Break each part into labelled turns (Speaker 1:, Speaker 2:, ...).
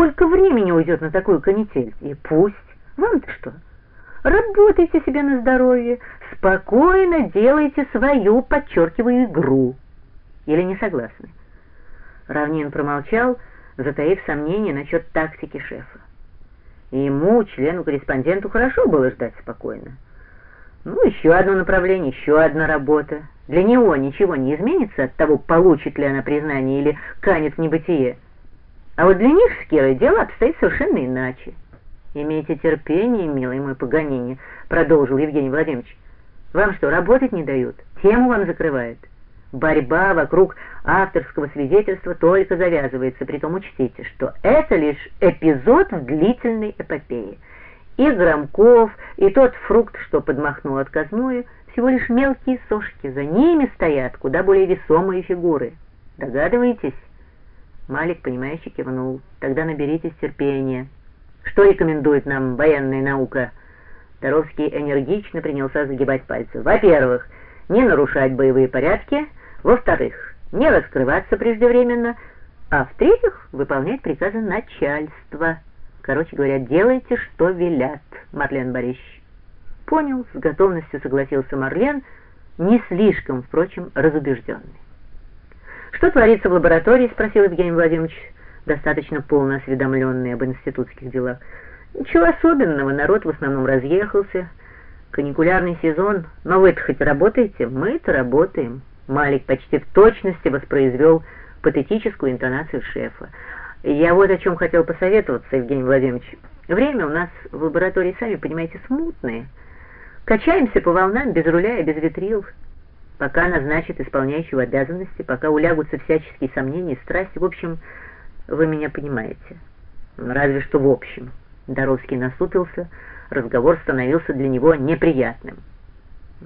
Speaker 1: сколько времени уйдет на такую канитель? И пусть. Вам-то что? Работайте себе на здоровье, спокойно делайте свою, подчеркиваю, игру. Или не согласны? Равнин промолчал, затаив сомнения насчет тактики шефа. И ему, члену-корреспонденту, хорошо было ждать спокойно. Ну, еще одно направление, еще одна работа. Для него ничего не изменится от того, получит ли она признание или канет в небытие. А вот для них с Кирой дело обстоит совершенно иначе. «Имейте терпение, милый мой Паганини», — продолжил Евгений Владимирович. «Вам что, работать не дают? Тему вам закрывают?» Борьба вокруг авторского свидетельства только завязывается, притом учтите, что это лишь эпизод в длительной эпопее. И Громков, и тот фрукт, что подмахнул отказную, всего лишь мелкие сошки, за ними стоят куда более весомые фигуры. Догадываетесь? Малик, понимающе кивнул. Тогда наберитесь терпения. Что рекомендует нам военная наука? Таровский энергично принялся загибать пальцы. Во-первых, не нарушать боевые порядки, во-вторых, не раскрываться преждевременно, а в-третьих, выполнять приказы начальства. Короче говоря, делайте, что велят, Марлен Борисович. Понял, с готовностью согласился Марлен, не слишком, впрочем, разубежденный. «Что творится в лаборатории?» — спросил Евгений Владимирович, достаточно полно осведомленный об институтских делах. «Ничего особенного, народ в основном разъехался. Каникулярный сезон, но вы-то хоть работаете? Мы-то работаем». Малик почти в точности воспроизвел патетическую интонацию шефа. «Я вот о чем хотел посоветоваться, Евгений Владимирович. Время у нас в лаборатории, сами понимаете, смутное. Качаемся по волнам без руля и без ветрил. Пока назначат исполняющего обязанности, пока улягутся всяческие сомнения страсти. В общем, вы меня понимаете. Разве что в общем». Доровский насупился, разговор становился для него неприятным.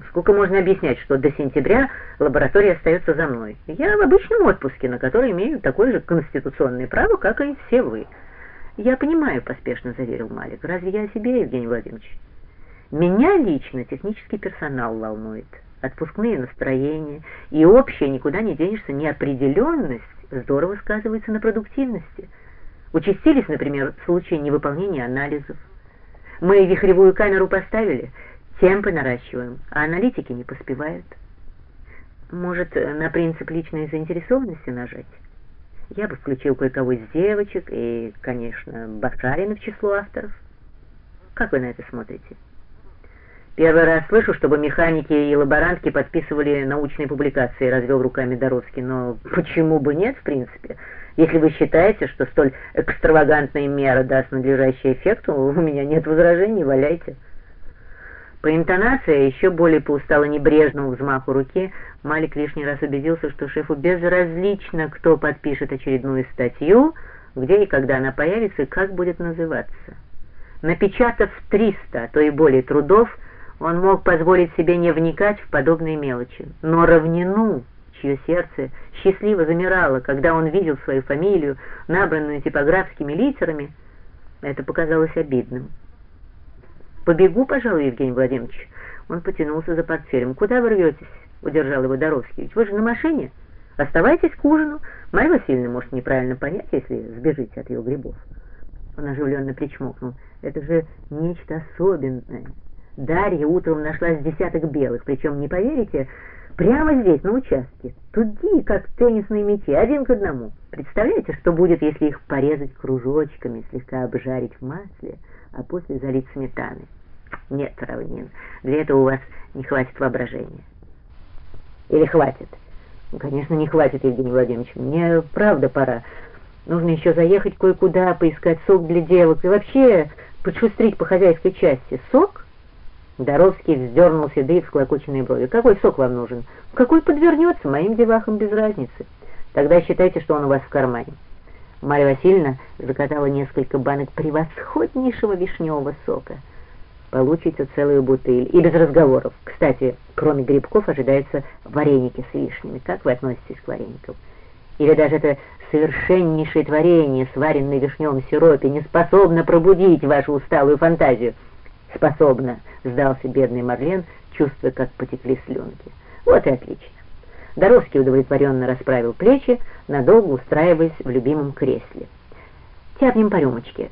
Speaker 1: Сколько можно объяснять, что до сентября лаборатория остается за мной? Я в обычном отпуске, на который имею такое же конституционное право, как и все вы. Я понимаю, поспешно заверил Малик. Разве я о себе, Евгений Владимирович? Меня лично технический персонал волнует. Отпускные настроения и общая никуда не денешься неопределенность здорово сказывается на продуктивности. Участились, например, случаи невыполнения анализов. Мы вихревую камеру поставили — Темпы наращиваем, а аналитики не поспевают. Может, на принцип личной заинтересованности нажать? Я бы включил кое-кого из девочек и, конечно, Башарина в число авторов. Как вы на это смотрите? Первый раз слышу, чтобы механики и лаборантки подписывали научные публикации, развел руками Доровский, но почему бы нет, в принципе? Если вы считаете, что столь экстравагантная мера даст надлежащий эффект, у меня нет возражений, валяйте. По интонации, еще более по устало небрежному взмаху руки, Малик лишний раз убедился, что шефу безразлично, кто подпишет очередную статью, где и когда она появится, и как будет называться. Напечатав 300, а то и более трудов, он мог позволить себе не вникать в подобные мелочи. Но равнину, чье сердце счастливо замирало, когда он видел свою фамилию, набранную типографскими литерами, это показалось обидным. «Побегу, пожалуй, Евгений Владимирович». Он потянулся за портфелем. «Куда вы рветесь?» — удержал его Доровский. «Вы же на машине. Оставайтесь к ужину. Марья Васильевна может неправильно понять, если сбежите от ее грибов». Он оживленно причмокнул. «Это же нечто особенное. Дарья утром нашла с десяток белых, причем, не поверите, прямо здесь, на участке. Туди, как теннисные мячи, один к одному. Представляете, что будет, если их порезать кружочками, слегка обжарить в масле?» а после залить сметаной. Нет, Равнин, для этого у вас не хватит воображения. Или хватит? Ну, конечно, не хватит, Евгений Владимирович. Мне правда пора. Нужно еще заехать кое-куда, поискать сок для девок и вообще подшустрить по хозяйской части. Сок? Доровский вздернул седые всклокоченные брови. Какой сок вам нужен? Какой подвернется, моим девахам без разницы. Тогда считайте, что он у вас в кармане. Марья Васильевна закатала несколько банок превосходнейшего вишневого сока. Получите целую бутыль. И без разговоров. Кстати, кроме грибков ожидаются вареники с вишнями. Как вы относитесь к вареникам? Или даже это совершеннейшее творение, сваренное в вишневом сиропе, не способно пробудить вашу усталую фантазию? Способно, сдался бедный Марлен, чувствуя, как потекли слюнки. Вот и отлично. Доровский удовлетворенно расправил плечи, надолго устраиваясь в любимом кресле. тяпнем по рюмочке.